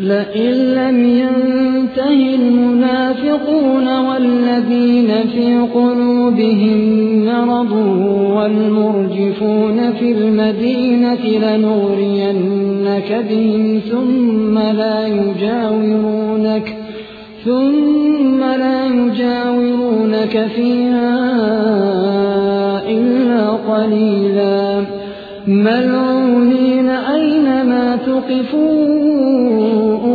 لئن لم ينته المنافقون والذين في قلوبهم مرض والمرجفون في المدينة لنغرينك بهم ثم لا يجاورونك ثم لا يجاورونك فيها إلا قليلا ملعونين أينما تقفوا